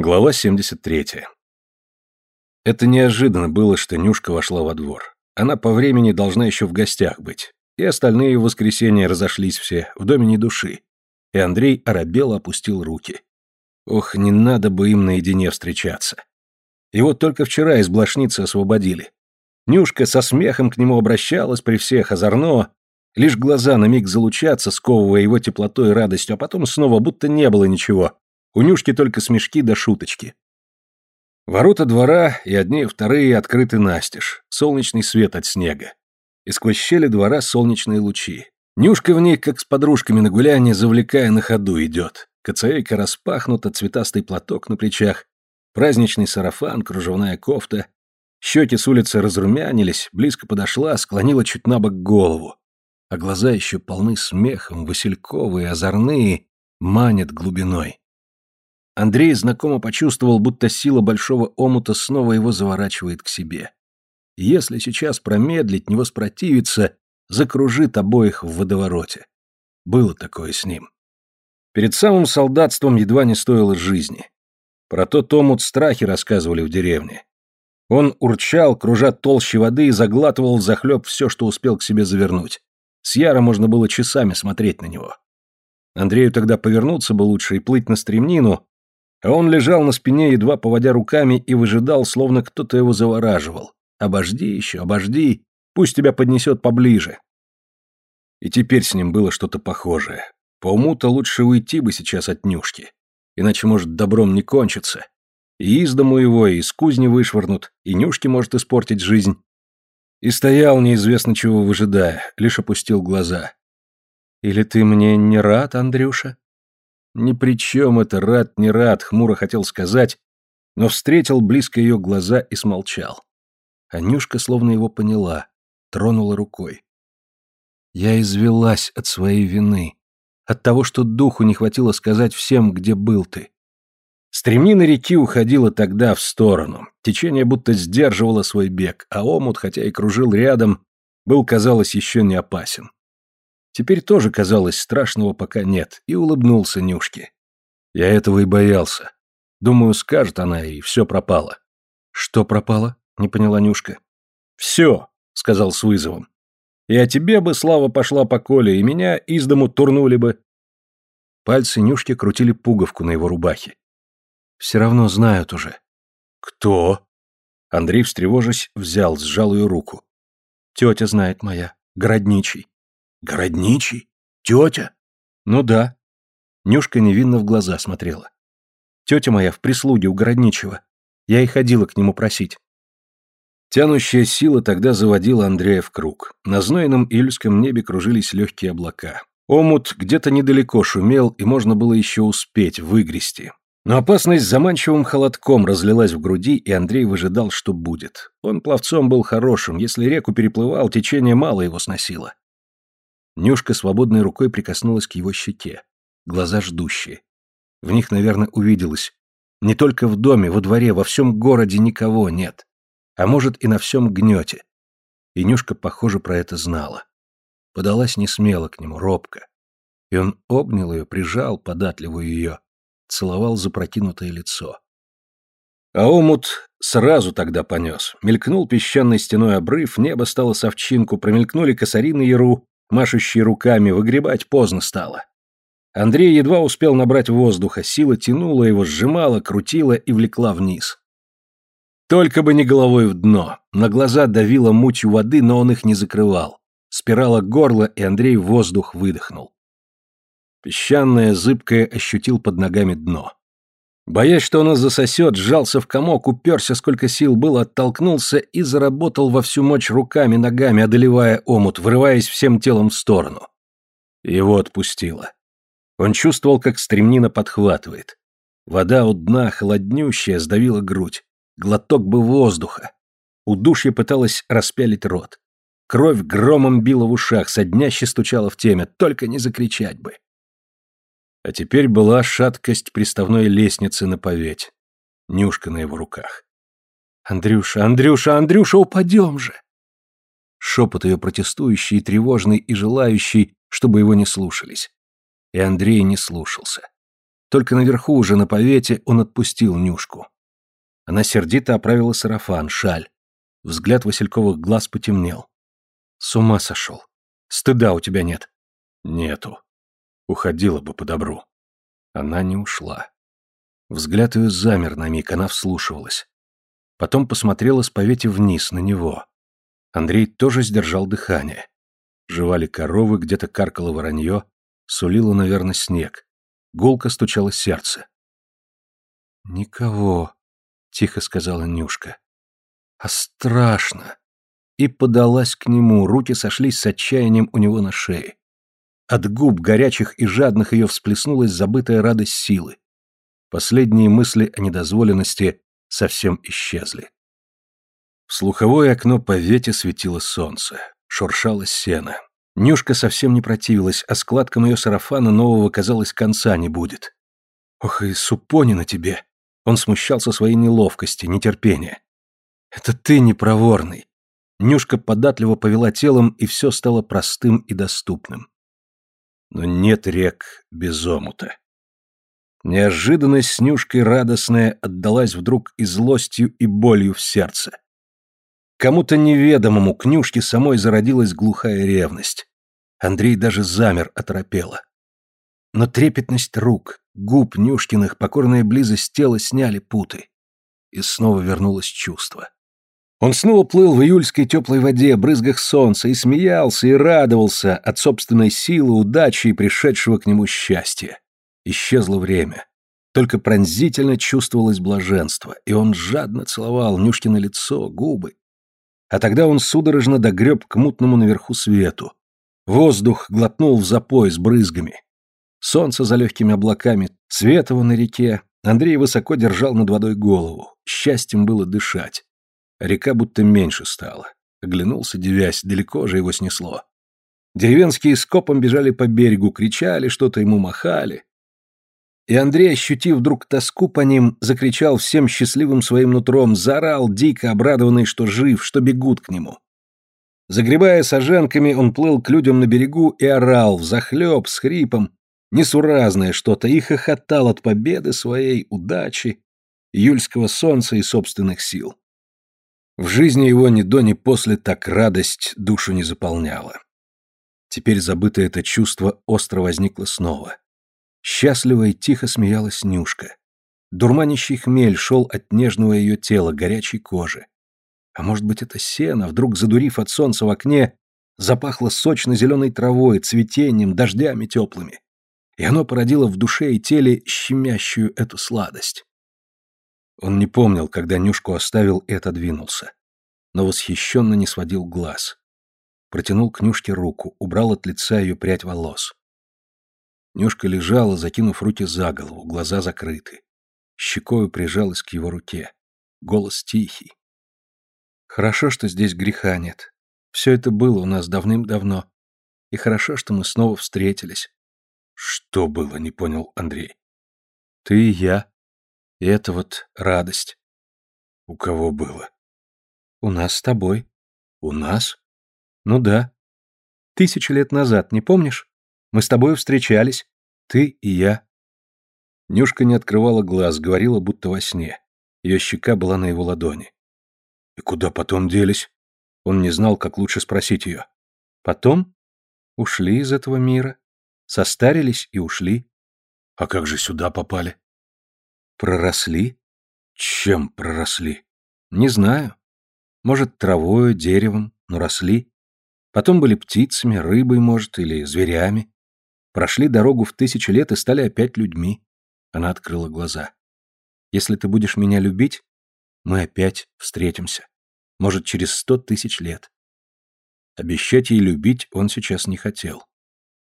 Глава 73. Это неожиданно было, что Нюшка вошла во двор. Она по времени должна еще в гостях быть. И остальные в воскресенье разошлись все, в доме ни души. И Андрей оробело опустил руки. Ох, не надо бы им наедине встречаться. И вот только вчера из блошницы освободили. Нюшка со смехом к нему обращалась при всех озорно, лишь глаза на миг залучатся, сковывая его теплотой и радостью, а потом снова будто не было ничего, у Нюшки только смешки да шуточки. Ворота двора и одни и вторые открыты настежь, солнечный свет от снега. И сквозь щели двора солнечные лучи. Нюшка в них, как с подружками на гуляние, завлекая на ходу, идет. Коцаейка распахнута, цветастый платок на плечах, праздничный сарафан, кружевная кофта. Щеки с улицы разрумянились, близко подошла, склонила чуть на бок голову. А глаза еще полны смехом, васильковые, озорные, манят глубиной. Андрей знакомо почувствовал, будто сила большого омута снова его заворачивает к себе. Если сейчас промедлить, не воспротивиться, закружит обоих в водовороте. Было такое с ним. Перед самым солдатством едва не стоило жизни. Про тот омут страхи рассказывали в деревне. Он урчал, кружа толще воды, и заглатывал захлеб все, что успел к себе завернуть. С Яра можно было часами смотреть на него. Андрею тогда повернуться бы лучше и плыть на стремнину, он лежал на спине, едва поводя руками, и выжидал, словно кто-то его завораживал. «Обожди еще, обожди, пусть тебя поднесет поближе». И теперь с ним было что-то похожее. По уму-то лучше уйти бы сейчас от Нюшки, иначе, может, добром не кончится. И из дому его, и из кузни вышвырнут, и Нюшке может испортить жизнь. И стоял, неизвестно чего выжидая, лишь опустил глаза. «Или ты мне не рад, Андрюша?» «Ни при чем это, рад, не рад», — хмуро хотел сказать, но встретил близко ее глаза и смолчал. Анюшка словно его поняла, тронула рукой. «Я извелась от своей вины, от того, что духу не хватило сказать всем, где был ты. Стремнина реки уходила тогда в сторону, течение будто сдерживало свой бег, а омут, хотя и кружил рядом, был, казалось, еще не опасен. Теперь тоже казалось, страшного пока нет, и улыбнулся Нюшке. Я этого и боялся. Думаю, скажет она, и все пропало. Что пропало? Не поняла Нюшка. Все, сказал с вызовом. И о тебе бы слава пошла по коле, и меня из дому турнули бы. Пальцы Нюшки крутили пуговку на его рубахе. Все равно знают уже. Кто? Андрей, встревожась, взял, сжал ее руку. Тетя знает моя, городничий. Городничий? Тетя? Ну да. Нюшка невинно в глаза смотрела. Тетя моя в прислуге у городничего. Я и ходила к нему просить. Тянущая сила тогда заводила Андрея в круг. На знойном июльском небе кружились легкие облака. Омут где-то недалеко шумел, и можно было еще успеть выгрести. Но опасность заманчивым холодком разлилась в груди, и Андрей выжидал, что будет. Он пловцом был хорошим, если реку переплывал, течение мало его сносило. Нюшка свободной рукой прикоснулась к его щеке. Глаза ждущие. В них, наверное, увиделось. Не только в доме, во дворе, во всем городе никого нет. А может, и на всем гнете. И Нюшка, похоже, про это знала. Подалась не смело к нему, робко. И он обнял ее, прижал податливую ее, целовал запрокинутое лицо. А омут сразу тогда понес. Мелькнул песчаной стеной обрыв, небо стало совчинку, промелькнули косари на яру, машущий руками, выгребать поздно стало. Андрей едва успел набрать воздуха, сила тянула его, сжимала, крутила и влекла вниз. Только бы не головой в дно. На глаза давила мутью воды, но он их не закрывал. Спирала горло, и Андрей воздух выдохнул. Песчаное, зыбкое ощутил под ногами дно. Боясь, что оно засосет, сжался в комок, уперся, сколько сил было, оттолкнулся и заработал во всю мощь руками, ногами, одолевая омут, врываясь всем телом в сторону. Его отпустило. Он чувствовал, как стремнина подхватывает. Вода у дна, холоднющая, сдавила грудь. Глоток бы воздуха. Удушье пыталась распялить рот. Кровь громом била в ушах, содняще стучала в теме, только не закричать бы. А теперь была шаткость приставной лестницы на поветь. Нюшка на его руках. «Андрюша, Андрюша, Андрюша, упадем же!» Шепот ее протестующий, тревожный и желающий, чтобы его не слушались. И Андрей не слушался. Только наверху уже на повете он отпустил Нюшку. Она сердито оправила сарафан, шаль. Взгляд Васильковых глаз потемнел. С ума сошел. Стыда у тебя нет. Нету. Уходила бы по добру. Она не ушла. Взгляд ее замер на миг, она вслушивалась. Потом посмотрела с повети вниз на него. Андрей тоже сдержал дыхание. Жевали коровы, где-то каркало воронье, сулило, наверное, снег. Гулко стучало сердце. «Никого», — тихо сказала Нюшка. «А страшно!» И подалась к нему, руки сошлись с отчаянием у него на шее. От губ горячих и жадных ее всплеснулась забытая радость силы. Последние мысли о недозволенности совсем исчезли. В слуховое окно по вете светило солнце, шуршало сено. Нюшка совсем не противилась, а складкам ее сарафана нового, казалось, конца не будет. Ох, и супони на тебе. Он смущался своей неловкости, нетерпения. Это ты непроворный. Нюшка податливо повела телом, и все стало простым и доступным. Но нет рек без омута. Неожиданность с Нюшкой радостная отдалась вдруг и злостью, и болью в сердце. Кому-то неведомому к Нюшке самой зародилась глухая ревность. Андрей даже замер, оторопело. Но трепетность рук, губ Нюшкиных, покорная близость тела сняли путы. И снова вернулось чувство. Он снова плыл в июльской теплой воде, брызгах солнца, и смеялся, и радовался от собственной силы, удачи и пришедшего к нему счастья. Исчезло время. Только пронзительно чувствовалось блаженство, и он жадно целовал Нюшкино лицо, губы. А тогда он судорожно догреб к мутному наверху свету. Воздух глотнул в запой с брызгами. Солнце за легкими облаками, светово на реке. Андрей высоко держал над водой голову. Счастьем было дышать. Река будто меньше стала. Оглянулся, девясь, далеко же его снесло. Деревенские скопом бежали по берегу, кричали, что-то ему махали. И Андрей, ощутив вдруг тоску по ним, закричал всем счастливым своим нутром, заорал, дико обрадованный, что жив, что бегут к нему. Загребая саженками, он плыл к людям на берегу и орал, взахлеб, с хрипом, несуразное что-то, и хохотал от победы своей, удачи, июльского солнца и собственных сил. В жизни его ни до, ни после так радость душу не заполняла. Теперь забытое это чувство остро возникло снова. Счастливо и тихо смеялась Нюшка. Дурманящий хмель шел от нежного ее тела, горячей кожи. А может быть, это сено, вдруг задурив от солнца в окне, запахло сочно-зеленой травой, цветением, дождями теплыми. И оно породило в душе и теле щемящую эту сладость. Он не помнил, когда Нюшку оставил и отодвинулся. Но восхищенно не сводил глаз. Протянул к Нюшке руку, убрал от лица ее прядь волос. Нюшка лежала, закинув руки за голову, глаза закрыты. Щекою прижалась к его руке. Голос тихий. «Хорошо, что здесь греха нет. Все это было у нас давным-давно. И хорошо, что мы снова встретились». «Что было?» — не понял Андрей. «Ты и я», и это вот радость. У кого было? У нас с тобой. У нас? Ну да. Тысячу лет назад, не помнишь? Мы с тобой встречались. Ты и я. Нюшка не открывала глаз, говорила, будто во сне. Ее щека была на его ладони. И куда потом делись? Он не знал, как лучше спросить ее. Потом? Ушли из этого мира. Состарились и ушли. А как же сюда попали? Проросли? Чем проросли? Не знаю. Может, травою, деревом, но росли. Потом были птицами, рыбой, может, или зверями. Прошли дорогу в тысячи лет и стали опять людьми. Она открыла глаза. Если ты будешь меня любить, мы опять встретимся. Может, через сто тысяч лет. Обещать ей любить он сейчас не хотел.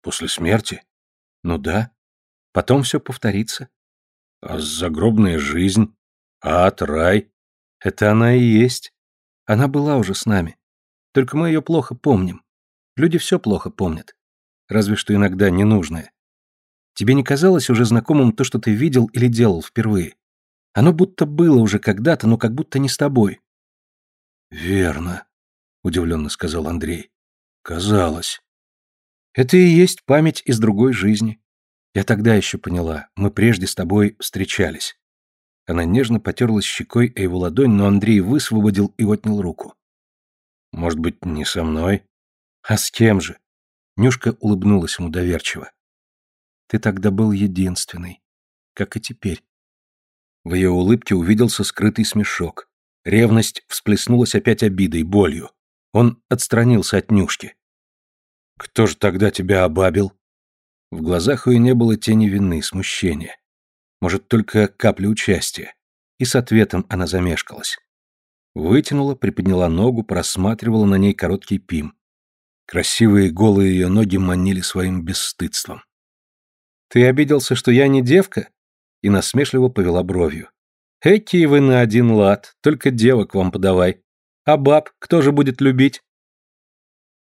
После смерти? Ну да. Потом все повторится. А загробная жизнь? Ад, рай? Это она и есть. Она была уже с нами. Только мы ее плохо помним. Люди все плохо помнят. Разве что иногда ненужное. Тебе не казалось уже знакомым то, что ты видел или делал впервые? Оно будто было уже когда-то, но как будто не с тобой. Верно, удивленно сказал Андрей. Казалось. Это и есть память из другой жизни. Я тогда еще поняла, мы прежде с тобой встречались. Она нежно потерлась щекой о его ладонь, но Андрей высвободил и отнял руку. Может быть, не со мной? А с кем же? Нюшка улыбнулась ему доверчиво. Ты тогда был единственный, как и теперь. В ее улыбке увиделся скрытый смешок. Ревность всплеснулась опять обидой, болью. Он отстранился от Нюшки. «Кто же тогда тебя обабил?» В глазах ее не было тени вины, смущения. Может, только капля участия. И с ответом она замешкалась. Вытянула, приподняла ногу, просматривала на ней короткий пим. Красивые голые ее ноги манили своим бесстыдством. «Ты обиделся, что я не девка?» И насмешливо повела бровью. «Эки вы на один лад, только девок вам подавай. А баб кто же будет любить?»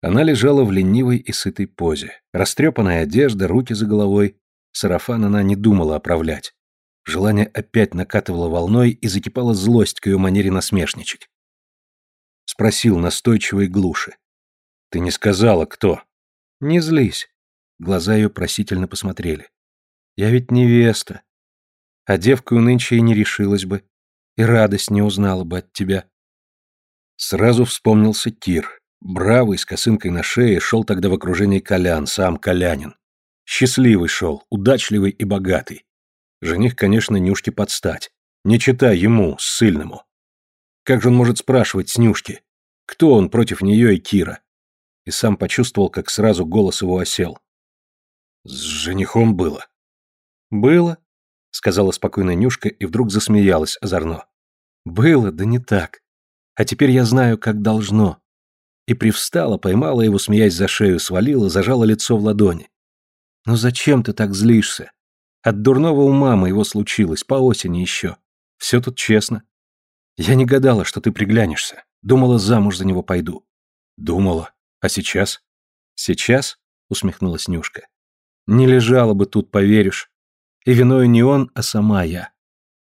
Она лежала в ленивой и сытой позе. Растрепанная одежда, руки за головой. Сарафан она не думала оправлять. Желание опять накатывало волной и закипала злость к ее манере насмешничать. Спросил настойчиво и глуше. «Ты не сказала, кто?» «Не злись». Глаза ее просительно посмотрели. «Я ведь невеста. А девкою нынче и не решилась бы. И радость не узнала бы от тебя». Сразу вспомнился Кир. Бравый, с косынкой на шее, шел тогда в окружении Колян, сам Колянин. Счастливый шел, удачливый и богатый. Жених, конечно, Нюшке подстать. Не читай ему, ссыльному. Как же он может спрашивать с Нюшки? Кто он против нее и Кира? и сам почувствовал, как сразу голос его осел. «С женихом было». «Было», — сказала спокойно Нюшка и вдруг засмеялась озорно. «Было, да не так. А теперь я знаю, как должно». И привстала, поймала его, смеясь за шею, свалила, зажала лицо в ладони. «Ну зачем ты так злишься? От дурного ума моего случилось, по осени еще. Все тут честно. Я не гадала, что ты приглянешься. Думала, замуж за него пойду». «Думала. А сейчас? Сейчас? Усмехнулась Нюшка. Не лежала бы тут, поверишь. И виною не он, а сама я.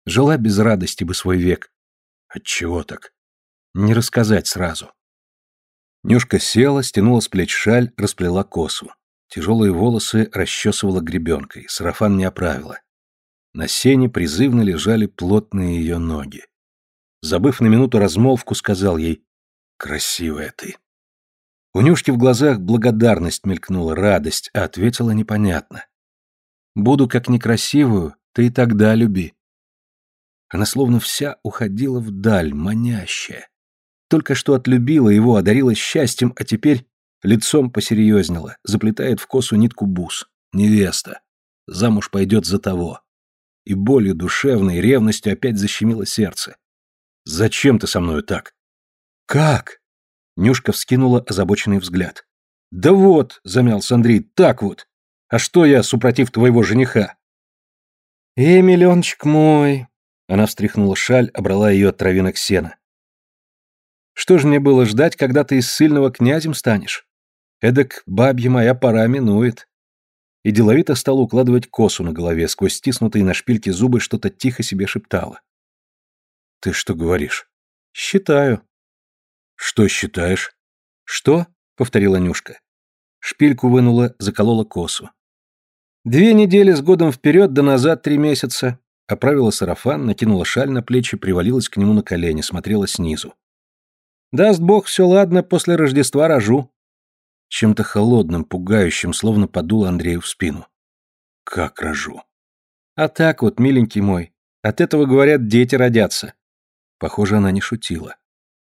Жила без радости бы свой век. Отчего так? Не рассказать сразу. Нюшка села, стянула с плеч шаль, расплела косу. Тяжелые волосы расчесывала гребенкой, сарафан не оправила. На сене призывно лежали плотные ее ноги. Забыв на минуту размолвку, сказал ей «Красивая ты». У Нюшки в глазах благодарность мелькнула, радость, а ответила непонятно. «Буду как некрасивую, ты и тогда люби». Она словно вся уходила вдаль, манящая. Только что отлюбила его, одарила счастьем, а теперь лицом посерьезнела, заплетает в косу нитку бус. Невеста. Замуж пойдет за того. И болью душевной, ревностью опять защемило сердце. «Зачем ты со мною так?» «Как?» Нюшка вскинула озабоченный взгляд. «Да вот», — замялся Андрей, — «так вот. А что я, супротив твоего жениха?» «Эй, миллиончик мой!» Она встряхнула шаль, обрала ее от травинок сена. «Что же мне было ждать, когда ты из сильного князем станешь? Эдак бабья моя пора минует». И деловито стала укладывать косу на голове, сквозь стиснутые на шпильке зубы что-то тихо себе шептала. «Ты что говоришь?» «Считаю», «Что считаешь?» «Что?» — повторила Нюшка. Шпильку вынула, заколола косу. «Две недели с годом вперед, да назад три месяца». Оправила сарафан, накинула шаль на плечи, привалилась к нему на колени, смотрела снизу. «Даст бог, все ладно, после Рождества рожу». Чем-то холодным, пугающим, словно подул Андрею в спину. «Как рожу?» «А так вот, миленький мой, от этого, говорят, дети родятся». Похоже, она не шутила.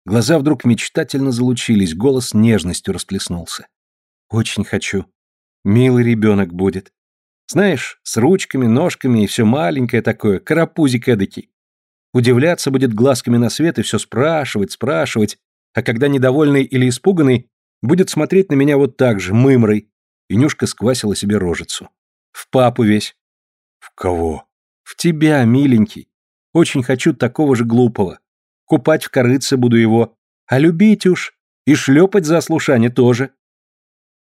Глаза вдруг мечтательно залучились, голос нежностью расплеснулся. «Очень хочу. Милый ребенок будет. Знаешь, с ручками, ножками и все маленькое такое, карапузик эдакий. Удивляться будет глазками на свет и все спрашивать, спрашивать, а когда недовольный или испуганный, будет смотреть на меня вот так же, мымрой». И Нюшка сквасила себе рожицу. «В папу весь». «В кого?» «В тебя, миленький. Очень хочу такого же глупого купать в корыце буду его, а любить уж, и шлепать за ослушание тоже.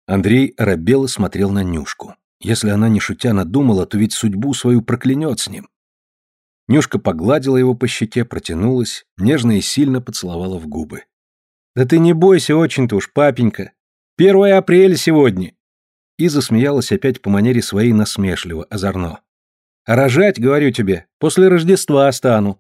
Андрей оробело смотрел на Нюшку. Если она не шутя надумала, то ведь судьбу свою проклянет с ним. Нюшка погладила его по щеке, протянулась, нежно и сильно поцеловала в губы. «Да ты не бойся очень-то уж, папенька. Первое апреля сегодня. и засмеялась опять по манере своей насмешливо, озорно. «А рожать, говорю тебе, после Рождества стану.